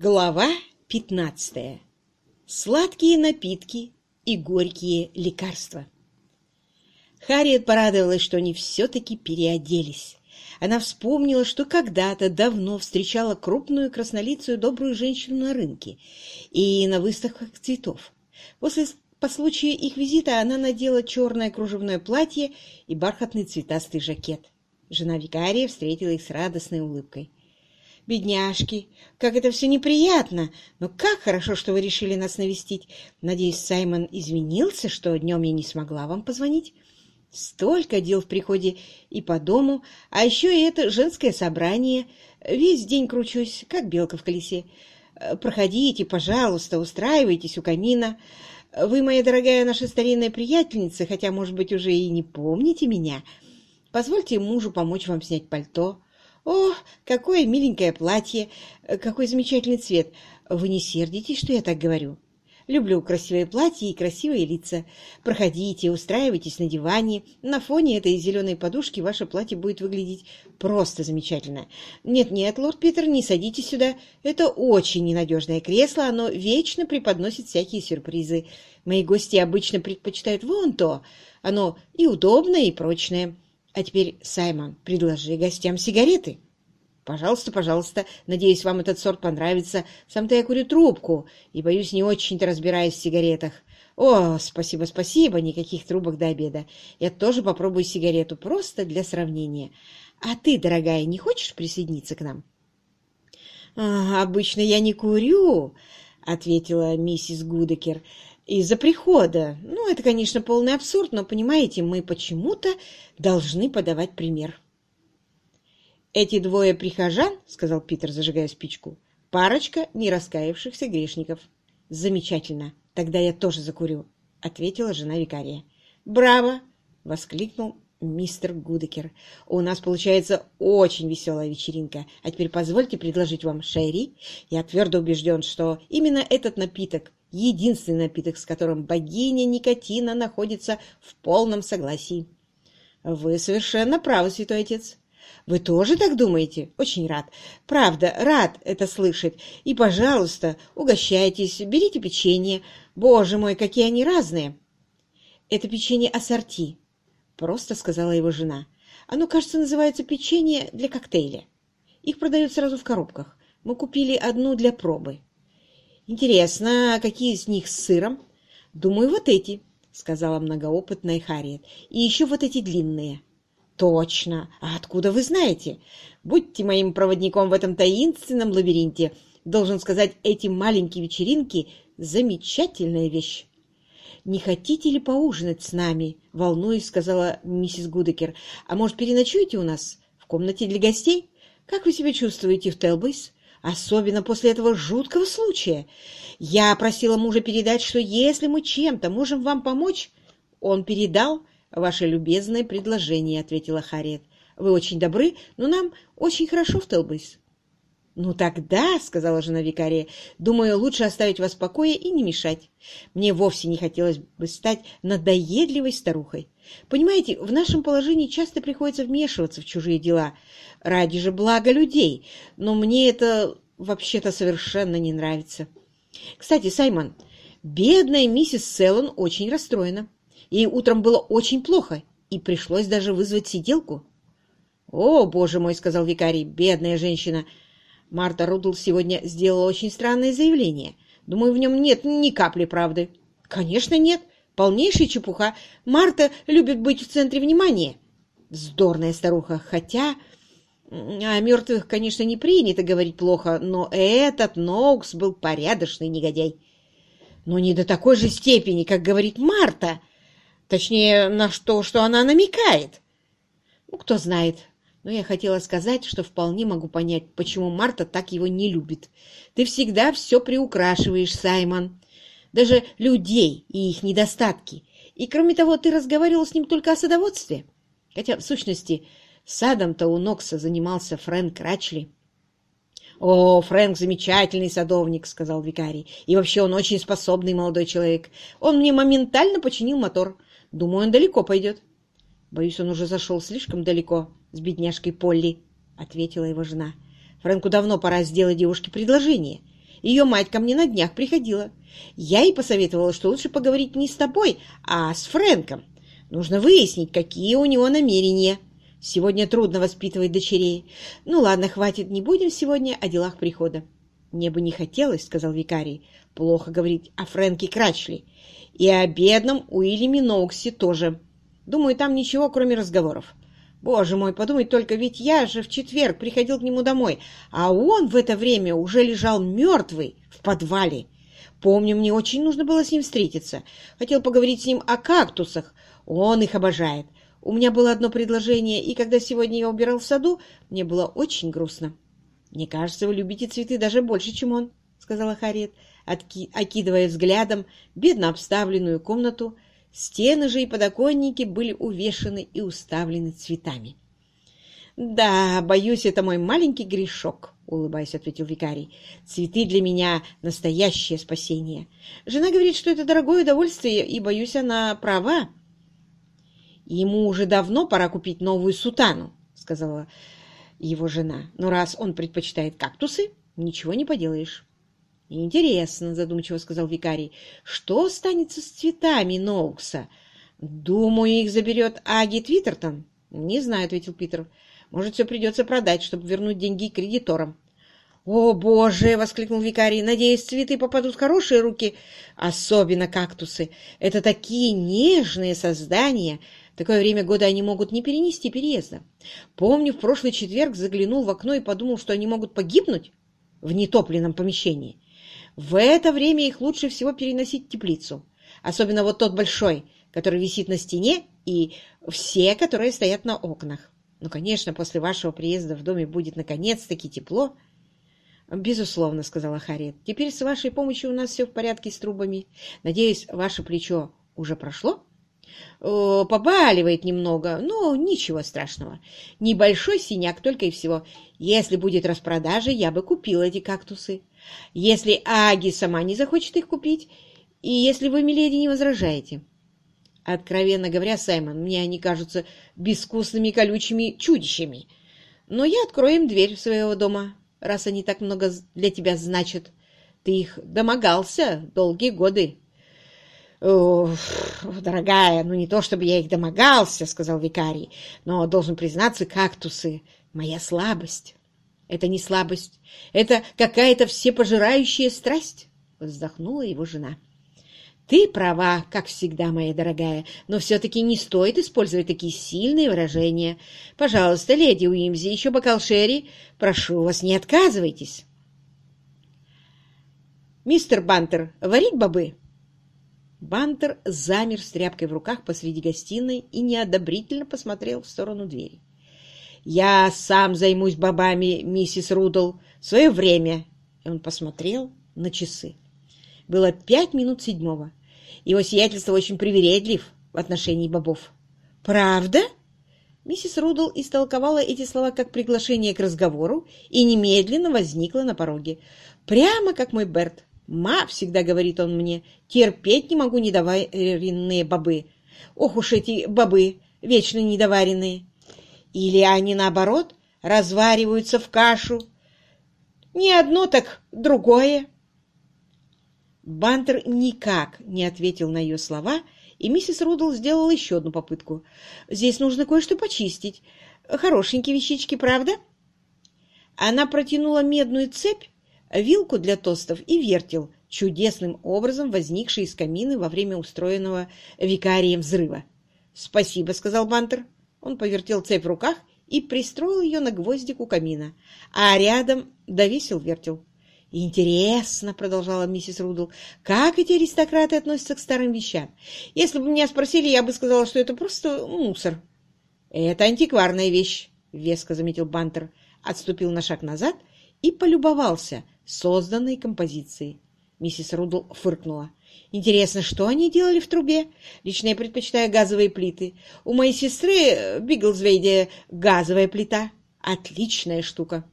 Глава 15. Сладкие напитки и горькие лекарства. Харриет порадовалась, что они все-таки переоделись. Она вспомнила, что когда-то давно встречала крупную краснолицую добрую женщину на рынке и на выставках цветов. После, по случаю их визита она надела черное кружевное платье и бархатный цветастый жакет. Жена викария встретила их с радостной улыбкой. Бедняжки, как это все неприятно! Но как хорошо, что вы решили нас навестить. Надеюсь, Саймон извинился, что днем я не смогла вам позвонить. Столько дел в приходе и по дому, а еще и это женское собрание. Весь день кручусь, как белка в колесе. Проходите, пожалуйста, устраивайтесь у камина. Вы, моя дорогая наша старинная приятельница, хотя, может быть, уже и не помните меня, позвольте мужу помочь вам снять пальто. «О, какое миленькое платье! Какой замечательный цвет! Вы не сердитесь, что я так говорю? Люблю красивые платья и красивые лица. Проходите, устраивайтесь на диване. На фоне этой зеленой подушки ваше платье будет выглядеть просто замечательно. Нет-нет, лорд Питер, не садитесь сюда. Это очень ненадежное кресло, оно вечно преподносит всякие сюрпризы. Мои гости обычно предпочитают вон то. Оно и удобное, и прочное. А теперь, Саймон, предложи гостям сигареты. Пожалуйста, пожалуйста. Надеюсь, вам этот сорт понравится. Сам-то я курю трубку и, боюсь, не очень-то разбираюсь в сигаретах. О, спасибо, спасибо, никаких трубок до обеда. Я тоже попробую сигарету, просто для сравнения. А ты, дорогая, не хочешь присоединиться к нам? Обычно я не курю, ответила миссис Гудекер из-за прихода. Ну, это, конечно, полный абсурд, но, понимаете, мы почему-то должны подавать пример. «Эти двое прихожан, — сказал Питер, зажигая спичку, — парочка не раскаявшихся грешников». «Замечательно. Тогда я тоже закурю», — ответила жена викария. «Браво!» — воскликнул мистер Гудекер. «У нас получается очень веселая вечеринка. А теперь позвольте предложить вам шерри. Я твердо убежден, что именно этот напиток единственный напиток, с которым богиня никотина находится в полном согласии. Вы совершенно правы, святой отец. Вы тоже так думаете? Очень рад. Правда, рад это слышать. И, пожалуйста, угощайтесь, берите печенье. Боже мой, какие они разные. Это печенье ассорти, просто сказала его жена. Оно, кажется, называется печенье для коктейля. Их продают сразу в коробках. Мы купили одну для пробы. Интересно, какие из них с сыром? Думаю, вот эти, сказала многоопытная Харриет. И еще вот эти длинные. Точно. А откуда вы знаете? Будьте моим проводником в этом таинственном лабиринте. Должен сказать, эти маленькие вечеринки — замечательная вещь. «Не хотите ли поужинать с нами?» — волнуясь, сказала миссис Гудекер. «А может, переночуете у нас в комнате для гостей? Как вы себя чувствуете в Телбейс?» Особенно после этого жуткого случая. Я просила мужа передать, что если мы чем-то можем вам помочь, он передал ваше любезное предложение, — ответила Харриет. Вы очень добры, но нам очень хорошо в Телбейс. «Ну тогда, — сказала жена викария, — думаю, лучше оставить вас в покое и не мешать. Мне вовсе не хотелось бы стать надоедливой старухой. Понимаете, в нашем положении часто приходится вмешиваться в чужие дела ради же блага людей, но мне это вообще-то совершенно не нравится. Кстати, Саймон, бедная миссис Селлон очень расстроена. Ей утром было очень плохо, и пришлось даже вызвать сиделку. «О, боже мой!» — сказал викарий, — «бедная женщина!» Марта Рудл сегодня сделала очень странное заявление. Думаю, в нем нет ни капли правды. Конечно, нет. Полнейшая чепуха. Марта любит быть в центре внимания. Вздорная старуха. Хотя... О мертвых, конечно, не принято говорить плохо, но этот Ноукс был порядочный негодяй. Но не до такой же степени, как говорит Марта. Точнее, на что, что она намекает. Ну, кто знает, но я хотела сказать, что вполне могу понять, почему Марта так его не любит. Ты всегда все приукрашиваешь, Саймон. Даже людей и их недостатки. И, кроме того, ты разговаривал с ним только о садоводстве. Хотя, в сущности, садом-то у Нокса занимался Фрэнк Рачли. «О, Фрэнк замечательный садовник», — сказал викарий. «И вообще он очень способный молодой человек. Он мне моментально починил мотор. Думаю, он далеко пойдет». «Боюсь, он уже зашел слишком далеко с бедняжкой Полли», — ответила его жена. «Фрэнку давно пора сделать девушке предложение. Ее мать ко мне на днях приходила. Я ей посоветовала, что лучше поговорить не с тобой, а с Фрэнком. Нужно выяснить, какие у него намерения. Сегодня трудно воспитывать дочерей. Ну ладно, хватит, не будем сегодня о делах прихода. Мне бы не хотелось, — сказал викарий, — плохо говорить о Фрэнке Крачли. И о бедном Уильяме Ноуксе тоже. Думаю, там ничего, кроме разговоров. Боже мой, подумать только, ведь я же в четверг приходил к нему домой, а он в это время уже лежал мертвый в подвале. Помню, мне очень нужно было с ним встретиться. Хотел поговорить с ним о кактусах. Он их обожает. У меня было одно предложение, и когда сегодня я убирал в саду, мне было очень грустно. «Мне кажется, вы любите цветы даже больше, чем он», — сказала Харриет, окидывая взглядом бедно обставленную комнату. Стены же и подоконники были увешаны и уставлены цветами. «Да, боюсь, это мой маленький грешок», — улыбаясь, ответил викарий. «Цветы для меня — настоящее спасение. Жена говорит, что это дорогое удовольствие, и, боюсь, она права». «Ему уже давно пора купить новую сутану», — сказала его жена. «Но раз он предпочитает кактусы, ничего не поделаешь». «Интересно», — задумчиво сказал викарий, — «что останется с цветами Ноукса? Думаю, их заберет Аги Твиттертон». «Не знаю», — ответил Питер. «Может, все придется продать, чтобы вернуть деньги кредиторам». «О, Боже!» — воскликнул викарий. «Надеюсь, цветы попадут в хорошие руки, особенно кактусы. Это такие нежные создания. В такое время года они могут не перенести переезда. Помню, в прошлый четверг заглянул в окно и подумал, что они могут погибнуть в нетопленном помещении. В это время их лучше всего переносить в теплицу. Особенно вот тот большой, который висит на стене, и все, которые стоят на окнах. Ну, конечно, после вашего приезда в доме будет наконец-таки тепло, «Безусловно», — сказала Харриет. «Теперь с вашей помощью у нас все в порядке с трубами. Надеюсь, ваше плечо уже прошло?» О, «Побаливает немного, но ничего страшного. Небольшой синяк только и всего. Если будет распродажа, я бы купила эти кактусы. Если Аги сама не захочет их купить, и если вы, миледи, не возражаете». Откровенно говоря, Саймон, мне они кажутся безвкусными колючими чудищами. Но я открою им дверь своего дома, раз они так много для тебя значат. Ты их домогался долгие годы. «О, дорогая, ну не то чтобы я их домогался, — сказал викарий, — но, должен признаться, кактусы — моя слабость. Это не слабость, это какая-то всепожирающая страсть, — вздохнула его жена. Ты права, как всегда, моя дорогая, но все-таки не стоит использовать такие сильные выражения. Пожалуйста, леди Уимзи, еще бокал Шерри. Прошу вас, не отказывайтесь. Мистер Бантер, варить бобы? Бантер замер с тряпкой в руках посреди гостиной и неодобрительно посмотрел в сторону двери. «Я сам займусь бобами, миссис Рудл, в свое время!» И он посмотрел на часы. Было пять минут седьмого. Его сиятельство очень привередлив в отношении бобов. «Правда?» Миссис Рудл истолковала эти слова как приглашение к разговору и немедленно возникла на пороге. «Прямо как мой Берт. Ма, всегда говорит он мне, терпеть не могу недоваренные бобы. Ох уж эти бобы, вечно недоваренные. Или они, наоборот, развариваются в кашу. Не одно, так другое. Бантер никак не ответил на ее слова, и миссис Рудл сделала еще одну попытку. «Здесь нужно кое-что почистить. Хорошенькие вещички, правда?» Она протянула медную цепь, вилку для тостов и вертел, чудесным образом возникший из камина во время устроенного викарием взрыва. «Спасибо», — сказал Бантер. Он повертел цепь в руках и пристроил ее на гвоздик у камина, а рядом довесил вертел. «Интересно», — продолжала миссис Рудл, — «как эти аристократы относятся к старым вещам? Если бы меня спросили, я бы сказала, что это просто мусор». «Это антикварная вещь», — веско заметил Бантер, отступил на шаг назад и полюбовался созданной композицией. Миссис Рудл фыркнула. «Интересно, что они делали в трубе? Лично я предпочитаю газовые плиты. У моей сестры в Биглзвейде газовая плита. Отличная штука!»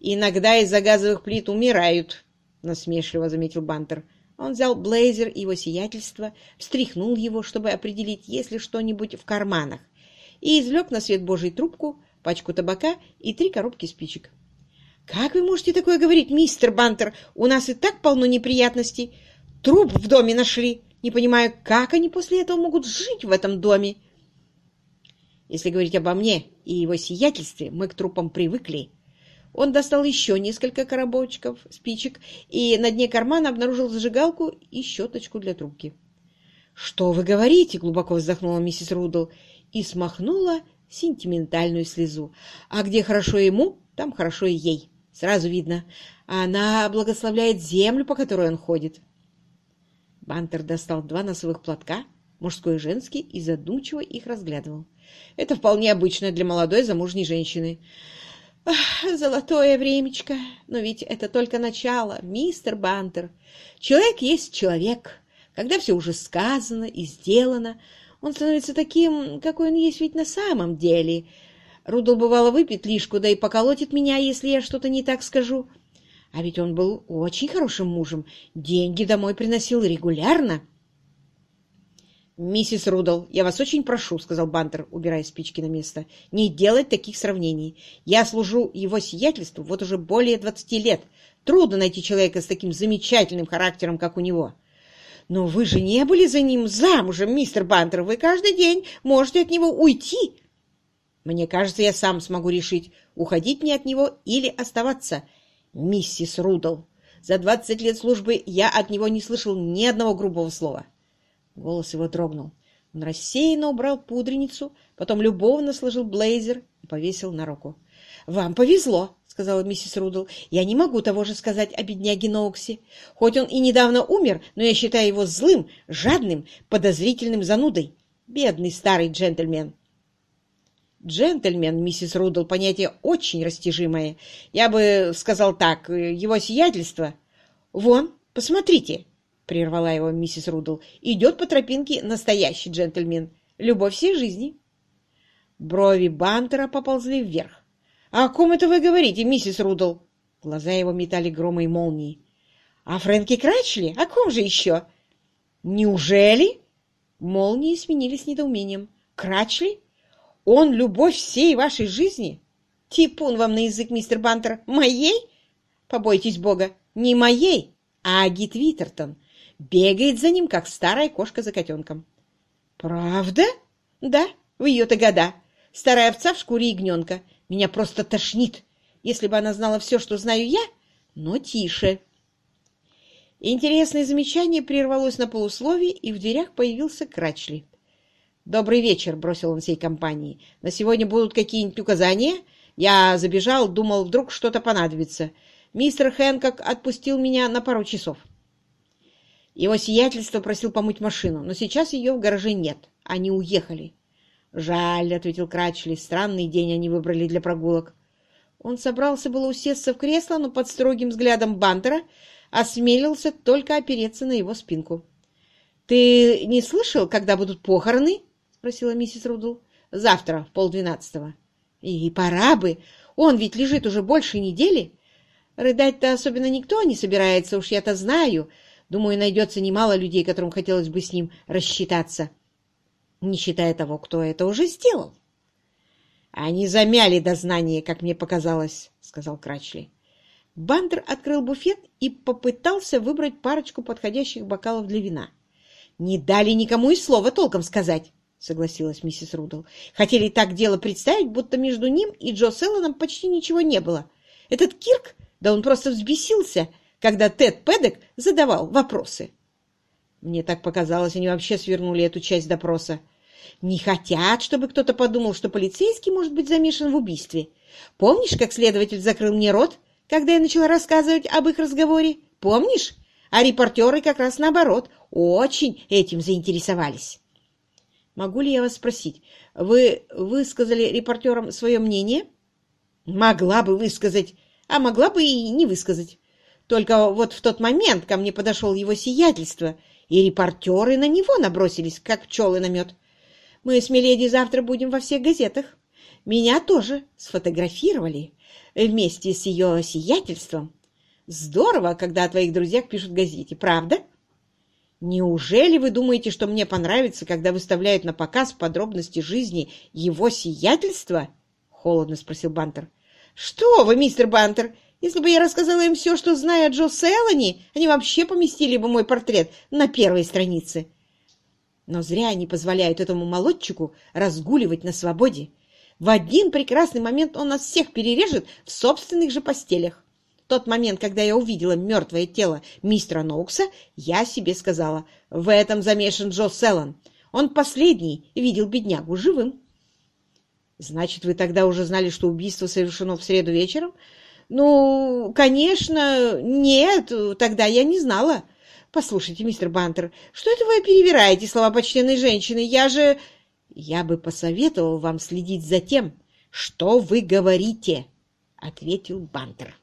«Иногда из-за газовых плит умирают», — насмешливо заметил Бантер. Он взял блейзер его сиятельства, встряхнул его, чтобы определить, есть ли что-нибудь в карманах, и извлек на свет Божий трубку, пачку табака и три коробки спичек. «Как вы можете такое говорить, мистер Бантер? У нас и так полно неприятностей. Труп в доме нашли. Не понимаю, как они после этого могут жить в этом доме?» «Если говорить обо мне и его сиятельстве, мы к трупам привыкли». Он достал еще несколько коробочков, спичек, и на дне кармана обнаружил зажигалку и щеточку для трубки. «Что вы говорите?» — глубоко вздохнула миссис Рудл и смахнула сентиментальную слезу. «А где хорошо ему, там хорошо и ей. Сразу видно. Она благословляет землю, по которой он ходит». Бантер достал два носовых платка, мужской и женский, и задумчиво их разглядывал. «Это вполне обычно для молодой замужней женщины. Золотое времечко! Но ведь это только начало, мистер Бантер. Человек есть человек». Когда все уже сказано и сделано, он становится таким, какой он есть ведь на самом деле. Рудол бывало выпьет лишку, да и поколотит меня, если я что-то не так скажу. А ведь он был очень хорошим мужем, деньги домой приносил регулярно. «Миссис Рудол, я вас очень прошу», — сказал Бантер, убирая спички на место, — «не делать таких сравнений. Я служу его сиятельству вот уже более двадцати лет. Трудно найти человека с таким замечательным характером, как у него». Но вы же не были за ним замужем, мистер Бантер. Вы каждый день можете от него уйти. Мне кажется, я сам смогу решить, уходить мне от него или оставаться. Миссис Рудл, за двадцать лет службы я от него не слышал ни одного грубого слова. Голос его дрогнул. Он рассеянно убрал пудреницу, потом любовно сложил блейзер и повесил на руку. «Вам повезло», — сказала миссис Рудл. «Я не могу того же сказать о бедняге Ноуксе. Хоть он и недавно умер, но я считаю его злым, жадным, подозрительным занудой. Бедный старый джентльмен». «Джентльмен, миссис Рудл, понятие очень растяжимое. Я бы сказал так, его сиятельство...» «Вон, посмотрите», — прервала его миссис Рудл, — «идет по тропинке настоящий джентльмен. Любовь всей жизни». Брови Бантера поползли вверх. «О ком это вы говорите, миссис Рудл?» Глаза его метали грома и молнии. «О Фрэнке Крачли? О ком же еще?» «Неужели?» Молнии сменились недоумением. «Крачли? Он любовь всей вашей жизни?» «Типун вам на язык, мистер Бантер! Моей?» «Побойтесь Бога! Не моей, а Аги Твиттертон. Бегает за ним, как старая кошка за котенком». «Правда?» «Да, в ее-то года. Старая овца в шкуре ягненка. Меня просто тошнит, если бы она знала все, что знаю я, но тише. Интересное замечание прервалось на полусловии, и в дверях появился Крачли. «Добрый вечер», — бросил он всей компании. «На сегодня будут какие-нибудь указания?» Я забежал, думал, вдруг что-то понадобится. Мистер Хэнкок отпустил меня на пару часов. Его сиятельство просил помыть машину, но сейчас ее в гараже нет. Они уехали. «Жаль», — ответил Крачли, — «странный день они выбрали для прогулок». Он собрался было усесться в кресло, но под строгим взглядом Бантера осмелился только опереться на его спинку. «Ты не слышал, когда будут похороны?» — спросила миссис Рудл. «Завтра, в полдвенадцатого». «И пора бы! Он ведь лежит уже больше недели. Рыдать-то особенно никто не собирается, уж я-то знаю. Думаю, найдется немало людей, которым хотелось бы с ним рассчитаться» не считая того, кто это уже сделал. «Они замяли дознание, как мне показалось», — сказал Крачли. Бандер открыл буфет и попытался выбрать парочку подходящих бокалов для вина. «Не дали никому и слова толком сказать», — согласилась миссис Рудл. «Хотели так дело представить, будто между ним и Джо Селланом почти ничего не было. Этот Кирк, да он просто взбесился, когда Тед Педек задавал вопросы». Мне так показалось, они вообще свернули эту часть допроса. Не хотят, чтобы кто-то подумал, что полицейский может быть замешан в убийстве. Помнишь, как следователь закрыл мне рот, когда я начала рассказывать об их разговоре? Помнишь? А репортеры как раз наоборот, очень этим заинтересовались. Могу ли я вас спросить, вы высказали репортерам свое мнение? Могла бы высказать, а могла бы и не высказать. Только вот в тот момент ко мне подошел его сиятельство, и репортеры на него набросились, как пчелы на мед. Мы с Миледи завтра будем во всех газетах. Меня тоже сфотографировали вместе с ее сиятельством. Здорово, когда о твоих друзьях пишут в газете, правда? Неужели вы думаете, что мне понравится, когда выставляют на показ подробности жизни его сиятельства? Холодно спросил Бантер. Что вы, мистер Бантер, Если бы я рассказала им все, что знаю о Джо Селлани, они вообще поместили бы мой портрет на первой странице. Но зря они позволяют этому молодчику разгуливать на свободе. В один прекрасный момент он нас всех перережет в собственных же постелях. Тот момент, когда я увидела мертвое тело мистера Ноукса, я себе сказала, в этом замешан Джо Селлан. Он последний видел беднягу живым. Значит, вы тогда уже знали, что убийство совершено в среду вечером? Ну, конечно, нет, тогда я не знала. Послушайте, мистер Бантер, что это вы перевираете слова почтенной женщины? Я же... Я бы посоветовал вам следить за тем, что вы говорите, — ответил Бантер.